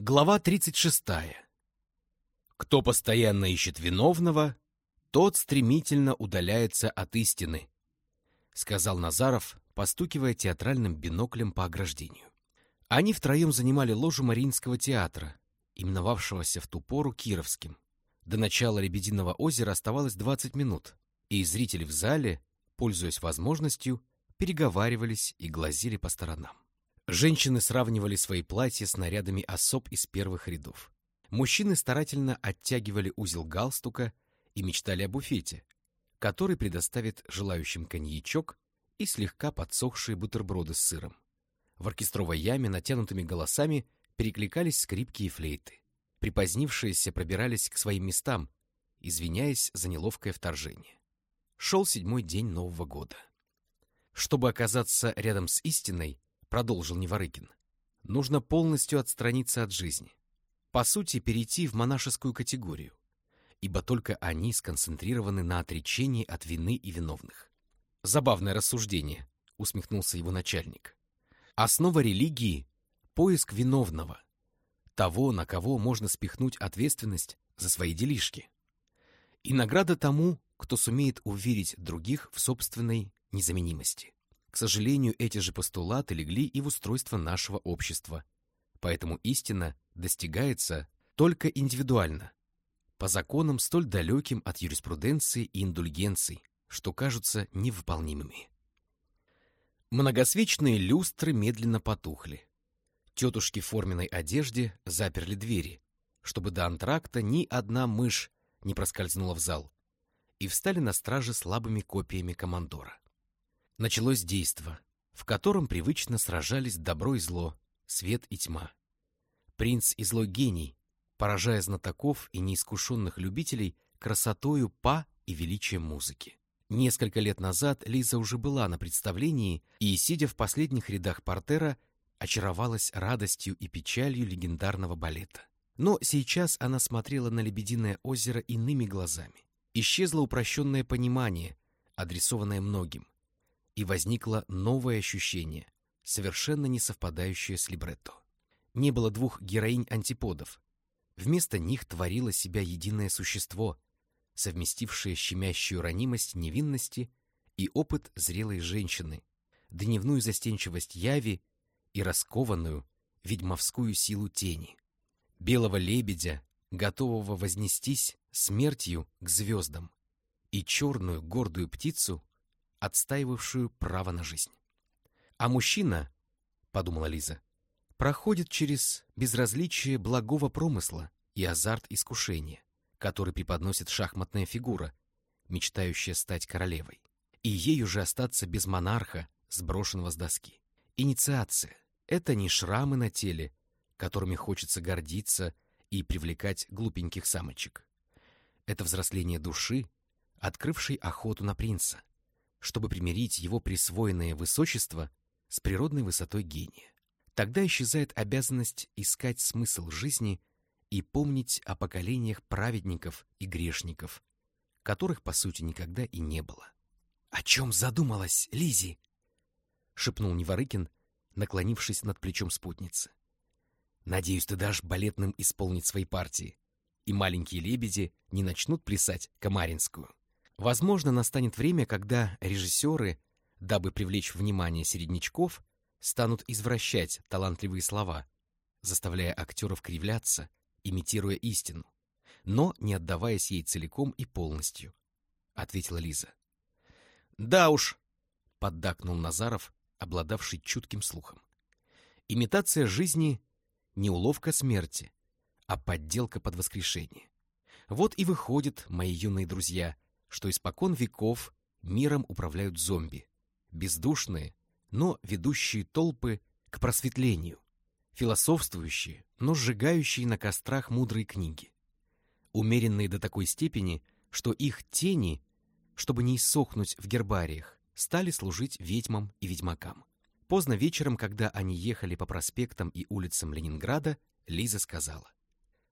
Глава 36. Кто постоянно ищет виновного, тот стремительно удаляется от истины, сказал Назаров, постукивая театральным биноклем по ограждению. Они втроем занимали ложу Мариинского театра, именовавшегося в ту пору Кировским. До начала «Лебединого озера» оставалось 20 минут, и зрители в зале, пользуясь возможностью, переговаривались и глазели по сторонам. Женщины сравнивали свои платья с нарядами особ из первых рядов. Мужчины старательно оттягивали узел галстука и мечтали о буфете, который предоставит желающим коньячок и слегка подсохшие бутерброды с сыром. В оркестровой яме натянутыми голосами перекликались скрипки и флейты. Припозднившиеся пробирались к своим местам, извиняясь за неловкое вторжение. Шел седьмой день Нового года. Чтобы оказаться рядом с истиной, продолжил Неворыкин, нужно полностью отстраниться от жизни. По сути, перейти в монашескую категорию, ибо только они сконцентрированы на отречении от вины и виновных. Забавное рассуждение, усмехнулся его начальник. Основа религии — поиск виновного, того, на кого можно спихнуть ответственность за свои делишки. И награда тому, кто сумеет уверить других в собственной незаменимости. К сожалению, эти же постулаты легли и в устройство нашего общества. Поэтому истина достигается только индивидуально, по законам столь далеким от юриспруденции и индульгенций, что кажутся невыполнимыми. Многосвечные люстры медленно потухли. Тетушки в форменной одежде заперли двери, чтобы до антракта ни одна мышь не проскользнула в зал, и встали на страже слабыми копиями командора. Началось действо, в котором привычно сражались добро и зло, свет и тьма. Принц и злой гений, поражая знатоков и неискушенных любителей красотою па и величием музыки. Несколько лет назад Лиза уже была на представлении и, сидя в последних рядах портера, очаровалась радостью и печалью легендарного балета. Но сейчас она смотрела на Лебединое озеро иными глазами. Исчезло упрощенное понимание, адресованное многим и возникло новое ощущение, совершенно не совпадающее с либретто. Не было двух героинь-антиподов. Вместо них творило себя единое существо, совместившее щемящую ранимость невинности и опыт зрелой женщины, дневную застенчивость яви и раскованную ведьмовскую силу тени. Белого лебедя, готового вознестись смертью к звездам, и черную гордую птицу, отстаивавшую право на жизнь. А мужчина, — подумала Лиза, — проходит через безразличие благого промысла и азарт искушения, который преподносит шахматная фигура, мечтающая стать королевой, и ею же остаться без монарха, сброшенного с доски. Инициация — это не шрамы на теле, которыми хочется гордиться и привлекать глупеньких самочек. Это взросление души, открывшей охоту на принца, чтобы примирить его присвоенное высочество с природной высотой гения. Тогда исчезает обязанность искать смысл жизни и помнить о поколениях праведников и грешников, которых, по сути, никогда и не было. — О чем задумалась Лизи? шепнул Неворыкин, наклонившись над плечом спутницы. — Надеюсь, ты дашь балетным исполнить свои партии, и маленькие лебеди не начнут плясать Камаринскую. Возможно, настанет время, когда режиссеры, дабы привлечь внимание середнячков, станут извращать талантливые слова, заставляя актеров кривляться, имитируя истину, но не отдаваясь ей целиком и полностью, — ответила Лиза. — Да уж, — поддакнул Назаров, обладавший чутким слухом. Имитация жизни — не уловка смерти, а подделка под воскрешение. Вот и выходит, мои юные друзья — что испокон веков миром управляют зомби, бездушные, но ведущие толпы к просветлению, философствующие, но сжигающие на кострах мудрые книги, умеренные до такой степени, что их тени, чтобы не иссохнуть в гербариях, стали служить ведьмам и ведьмакам. Поздно вечером, когда они ехали по проспектам и улицам Ленинграда, Лиза сказала.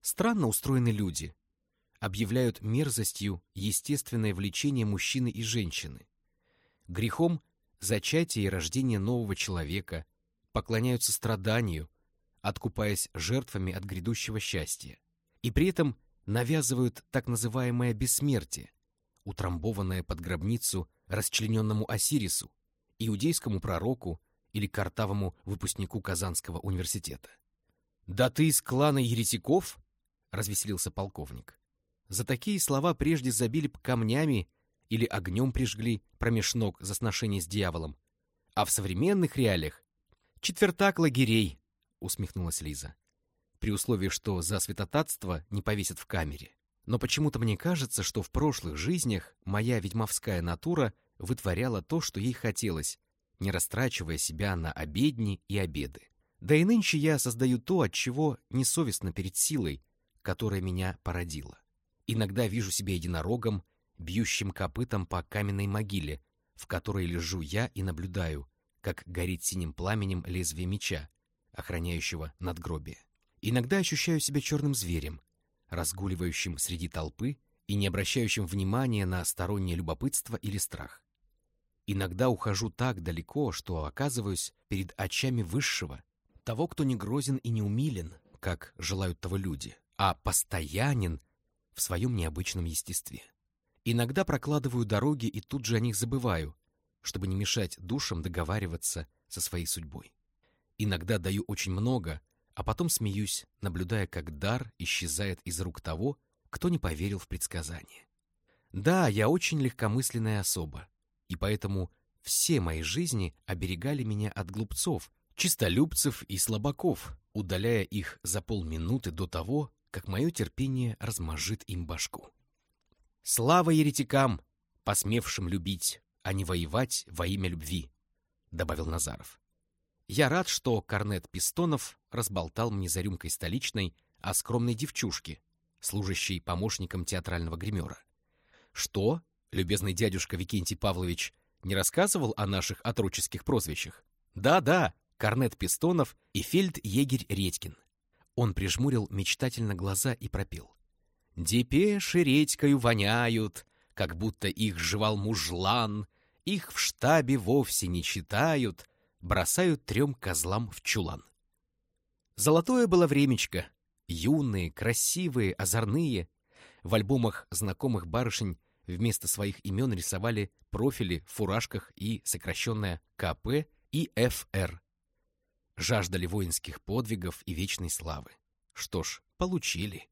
«Странно устроены люди, объявляют мерзостью естественное влечение мужчины и женщины, грехом зачатие и рождение нового человека, поклоняются страданию, откупаясь жертвами от грядущего счастья, и при этом навязывают так называемое бессмертие, утрамбованное под гробницу расчлененному Осирису, иудейскому пророку или картавому выпускнику Казанского университета. «Да ты из клана еретиков?» — развеселился полковник. За такие слова прежде забили камнями или огнем прижгли промеж за сношение с дьяволом. А в современных реалиях — четвертак лагерей, — усмехнулась Лиза. При условии, что за святотатство не повесят в камере. Но почему-то мне кажется, что в прошлых жизнях моя ведьмовская натура вытворяла то, что ей хотелось, не растрачивая себя на обедни и обеды. Да и нынче я создаю то, от чего несовестно перед силой, которая меня породила. Иногда вижу себя единорогом, бьющим копытом по каменной могиле, в которой лежу я и наблюдаю, как горит синим пламенем лезвие меча, охраняющего надгробие. Иногда ощущаю себя черным зверем, разгуливающим среди толпы и не обращающим внимания на стороннее любопытство или страх. Иногда ухожу так далеко, что оказываюсь перед очами высшего, того, кто не грозен и не умилен, как желают того люди, а постоянен в своем необычном естестве. Иногда прокладываю дороги и тут же о них забываю, чтобы не мешать душам договариваться со своей судьбой. Иногда даю очень много, а потом смеюсь, наблюдая, как дар исчезает из рук того, кто не поверил в предсказание. Да, я очень легкомысленная особа, и поэтому все мои жизни оберегали меня от глупцов, чистолюбцев и слабаков, удаляя их за полминуты до того, как мое терпение размажит им башку. Слава еретикам, посмевшим любить, а не воевать во имя любви, добавил Назаров. Я рад, что Корнет Пистонов разболтал мне за рюмкой столичной о скромной девчушке, служащей помощником театрального гримера. Что, любезный дядюшка Викентий Павлович, не рассказывал о наших отроческих прозвищах? Да-да, Корнет Пистонов и фельд-егерь Редькин. Он прижмурил мечтательно глаза и пропел. «Депеши редькою воняют, как будто их жевал мужлан, их в штабе вовсе не читают, бросают трем козлам в чулан. Золотое было времечко. Юные, красивые, озорные. В альбомах знакомых барышень вместо своих имен рисовали профили в фуражках и сокращенное КП и ФР. Жаждали воинских подвигов и вечной славы. Что ж, получили.